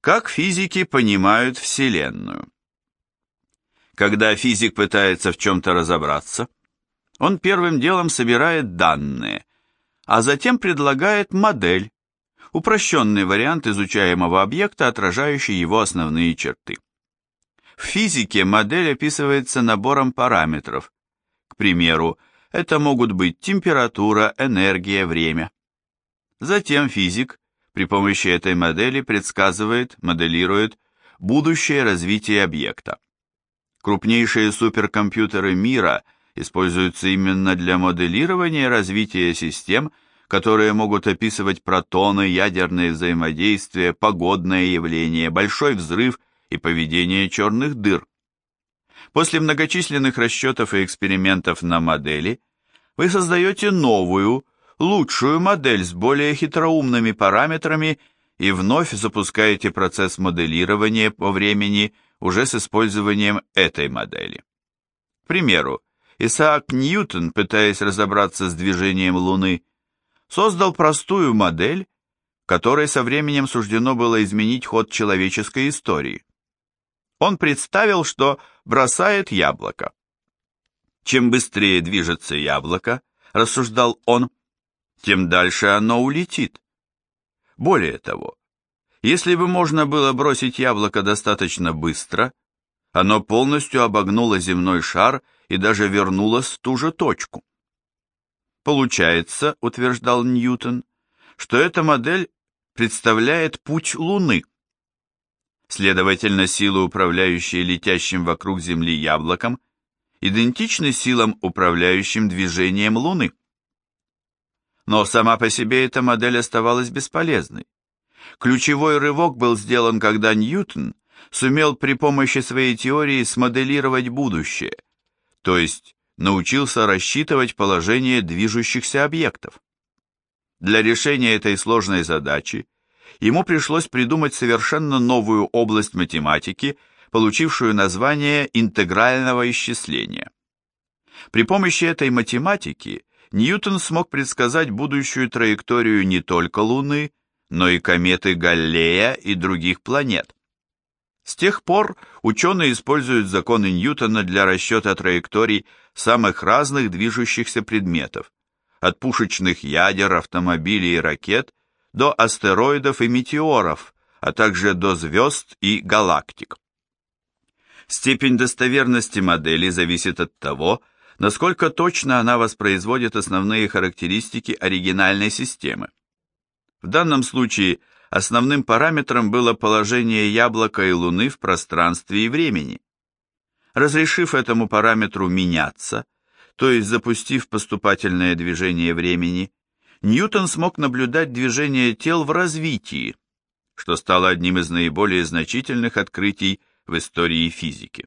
Как физики понимают Вселенную? Когда физик пытается в чем-то разобраться, он первым делом собирает данные, а затем предлагает модель, упрощенный вариант изучаемого объекта, отражающий его основные черты. В физике модель описывается набором параметров. К примеру, это могут быть температура, энергия, время. Затем физик при помощи этой модели предсказывает, моделирует будущее развитие объекта. Крупнейшие суперкомпьютеры мира используются именно для моделирования развития систем, которые могут описывать протоны, ядерные взаимодействия, погодные явления, большой взрыв и поведение черных дыр. После многочисленных расчетов и экспериментов на модели вы создаете новую, лучшую модель с более хитроумными параметрами и вновь запускаете процесс моделирования по времени уже с использованием этой модели. К примеру, Исаак Ньютон, пытаясь разобраться с движением Луны, создал простую модель, которой со временем суждено было изменить ход человеческой истории. Он представил, что бросает яблоко. Чем быстрее движется яблоко, рассуждал он, тем дальше оно улетит. Более того, если бы можно было бросить яблоко достаточно быстро, оно полностью обогнуло земной шар и даже вернулось в ту же точку. Получается, утверждал Ньютон, что эта модель представляет путь Луны. Следовательно, силы, управляющие летящим вокруг Земли яблоком, идентичны силам, управляющим движением Луны. Но сама по себе эта модель оставалась бесполезной. Ключевой рывок был сделан, когда Ньютон сумел при помощи своей теории смоделировать будущее, то есть научился рассчитывать положение движущихся объектов. Для решения этой сложной задачи ему пришлось придумать совершенно новую область математики, получившую название интегрального исчисления. При помощи этой математики Ньютон смог предсказать будущую траекторию не только Луны, но и кометы Галлея и других планет. С тех пор ученые используют законы Ньютона для расчета траекторий самых разных движущихся предметов, от пушечных ядер, автомобилей и ракет до астероидов и метеоров, а также до звезд и галактик. Степень достоверности модели зависит от того, насколько точно она воспроизводит основные характеристики оригинальной системы. В данном случае основным параметром было положение яблока и Луны в пространстве и времени. Разрешив этому параметру меняться, то есть запустив поступательное движение времени, Ньютон смог наблюдать движение тел в развитии, что стало одним из наиболее значительных открытий в истории физики.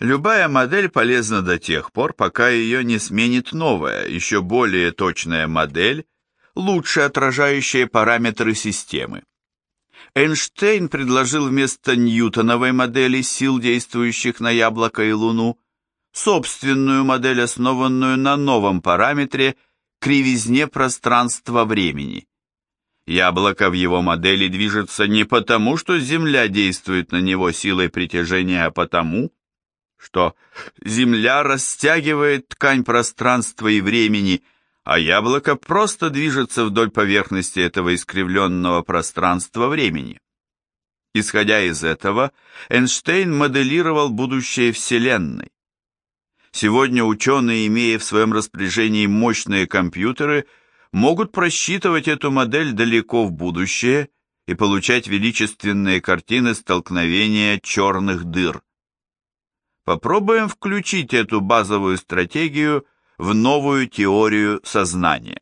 Любая модель полезна до тех пор, пока ее не сменит новая, еще более точная модель, лучше отражающая параметры системы. Эйнштейн предложил вместо ньютоновой модели сил, действующих на яблоко и Луну, собственную модель, основанную на новом параметре – кривизне пространства-времени. Яблоко в его модели движется не потому, что Земля действует на него силой притяжения, а потому, что Земля растягивает ткань пространства и времени, а яблоко просто движется вдоль поверхности этого искривленного пространства-времени. Исходя из этого, Эйнштейн моделировал будущее Вселенной. Сегодня ученые, имея в своем распоряжении мощные компьютеры, могут просчитывать эту модель далеко в будущее и получать величественные картины столкновения черных дыр. Попробуем включить эту базовую стратегию в новую теорию сознания.